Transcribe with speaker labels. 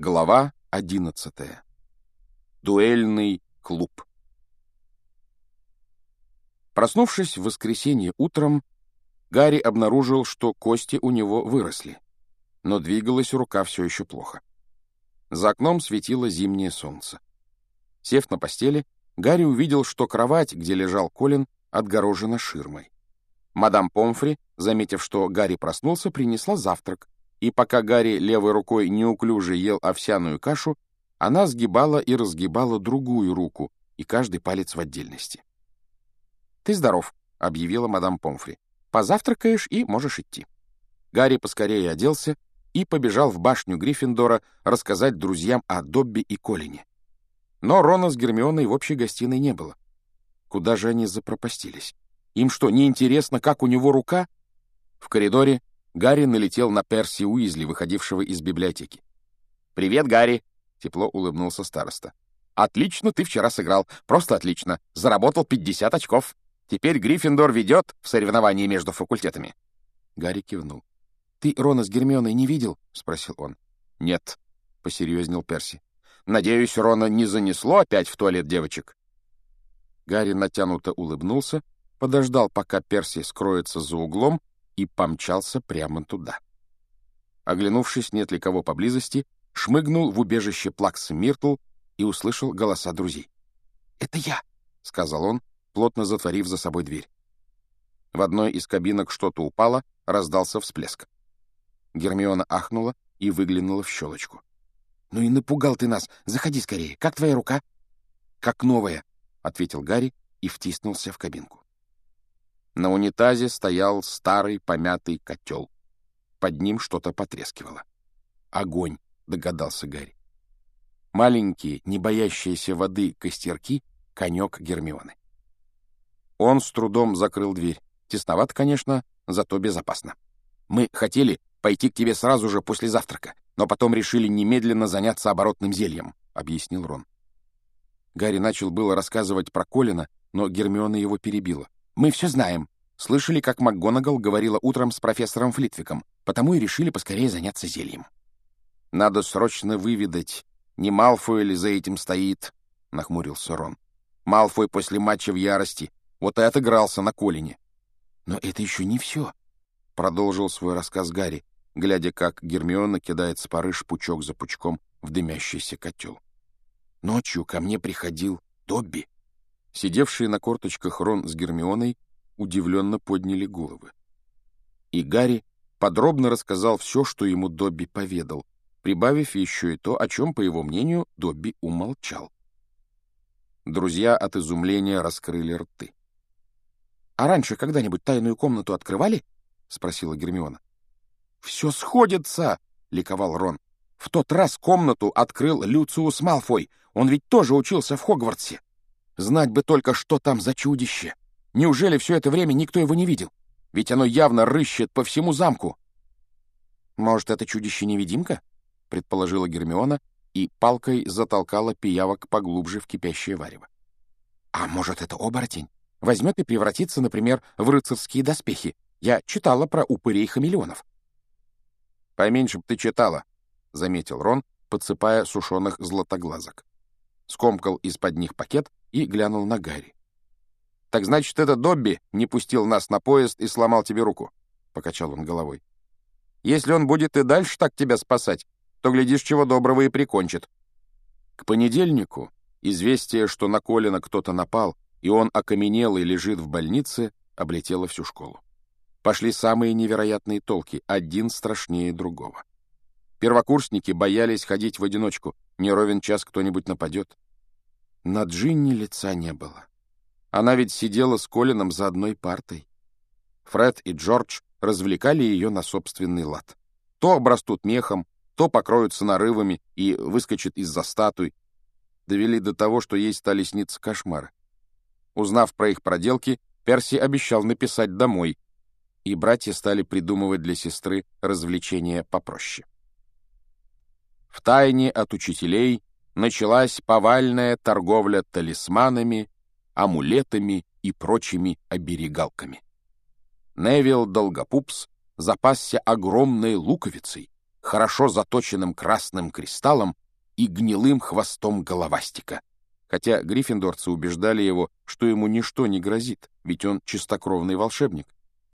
Speaker 1: Глава 11. Дуэльный клуб. Проснувшись в воскресенье утром, Гарри обнаружил, что кости у него выросли, но двигалась рука все еще плохо. За окном светило зимнее солнце. Сев на постели, Гарри увидел, что кровать, где лежал Колин, отгорожена ширмой. Мадам Помфри, заметив, что Гарри проснулся, принесла завтрак, и пока Гарри левой рукой неуклюже ел овсяную кашу, она сгибала и разгибала другую руку, и каждый палец в отдельности. «Ты здоров», — объявила мадам Помфри. «Позавтракаешь и можешь идти». Гарри поскорее оделся и побежал в башню Гриффиндора рассказать друзьям о Добби и Колине. Но Рона с Гермионой в общей гостиной не было. Куда же они запропастились? Им что, не интересно, как у него рука? В коридоре Гарри налетел на Перси Уизли, выходившего из библиотеки. «Привет, Гарри!» — тепло улыбнулся староста. «Отлично ты вчера сыграл. Просто отлично. Заработал 50 очков. Теперь Гриффиндор ведет в соревновании между факультетами». Гарри кивнул. «Ты Рона с Гермионой не видел?» — спросил он. «Нет», — посерьезнел Перси. «Надеюсь, Рона не занесло опять в туалет девочек?» Гарри натянуто улыбнулся, подождал, пока Перси скроется за углом, и помчался прямо туда. Оглянувшись, нет ли кого поблизости, шмыгнул в убежище Плакса Миртл и услышал голоса друзей. «Это я!» — сказал он, плотно затворив за собой дверь. В одной из кабинок что-то упало, раздался всплеск. Гермиона ахнула и выглянула в щелочку. «Ну и напугал ты нас! Заходи скорее! Как твоя рука?» «Как новая!» — ответил Гарри и втиснулся в кабинку. На унитазе стоял старый помятый котел. Под ним что-то потрескивало. «Огонь», — догадался Гарри. Маленькие, не боящиеся воды костерки — конек Гермионы. Он с трудом закрыл дверь. Тесновато, конечно, зато безопасно. «Мы хотели пойти к тебе сразу же после завтрака, но потом решили немедленно заняться оборотным зельем», — объяснил Рон. Гарри начал было рассказывать про Колина, но Гермиона его перебила. Мы все знаем. Слышали, как МакГонагал говорила утром с профессором Флитвиком, потому и решили поскорее заняться зельем. Надо срочно выведать, не Малфой ли за этим стоит, — нахмурился Рон. Малфой после матча в ярости. Вот и отыгрался на Колине. Но это еще не все, — продолжил свой рассказ Гарри, глядя, как Гермиона кидает с порыш пучок за пучком в дымящийся котел. Ночью ко мне приходил Добби. Сидевшие на корточках Рон с Гермионой удивленно подняли головы. И Гарри подробно рассказал все, что ему Добби поведал, прибавив еще и то, о чем, по его мнению, Добби умолчал. Друзья от изумления раскрыли рты. «А раньше когда-нибудь тайную комнату открывали?» — спросила Гермиона. «Все сходится!» — ликовал Рон. «В тот раз комнату открыл Люциус Малфой. Он ведь тоже учился в Хогвартсе. Знать бы только, что там за чудище. Неужели все это время никто его не видел? Ведь оно явно рыщет по всему замку. Может, это чудище-невидимка? Предположила Гермиона и палкой затолкала пиявок поглубже в кипящее варево. А может, это оборотень? Возьмет и превратится, например, в рыцарские доспехи. Я читала про упырей-хамелеонов. «Поменьше б ты читала», — заметил Рон, подсыпая сушеных златоглазок. Скомкал из-под них пакет и глянул на Гарри. «Так значит, это Добби не пустил нас на поезд и сломал тебе руку?» — покачал он головой. «Если он будет и дальше так тебя спасать, то, глядишь, чего доброго и прикончит». К понедельнику известие, что на Колина кто-то напал, и он окаменел и лежит в больнице, облетело всю школу. Пошли самые невероятные толки, один страшнее другого. Первокурсники боялись ходить в одиночку, не ровен час кто-нибудь нападет. На Джинни лица не было. Она ведь сидела с Колином за одной партой. Фред и Джордж развлекали ее на собственный лад. То обрастут мехом, то покроются нарывами и выскочат из-за статуй. Довели до того, что ей стали сниться кошмары. Узнав про их проделки, Перси обещал написать домой, и братья стали придумывать для сестры развлечения попроще. В тайне от учителей началась повальная торговля талисманами, амулетами и прочими оберегалками. Невил Долгопупс запасся огромной луковицей, хорошо заточенным красным кристаллом и гнилым хвостом головастика. Хотя гриффиндорцы убеждали его, что ему ничто не грозит, ведь он чистокровный волшебник.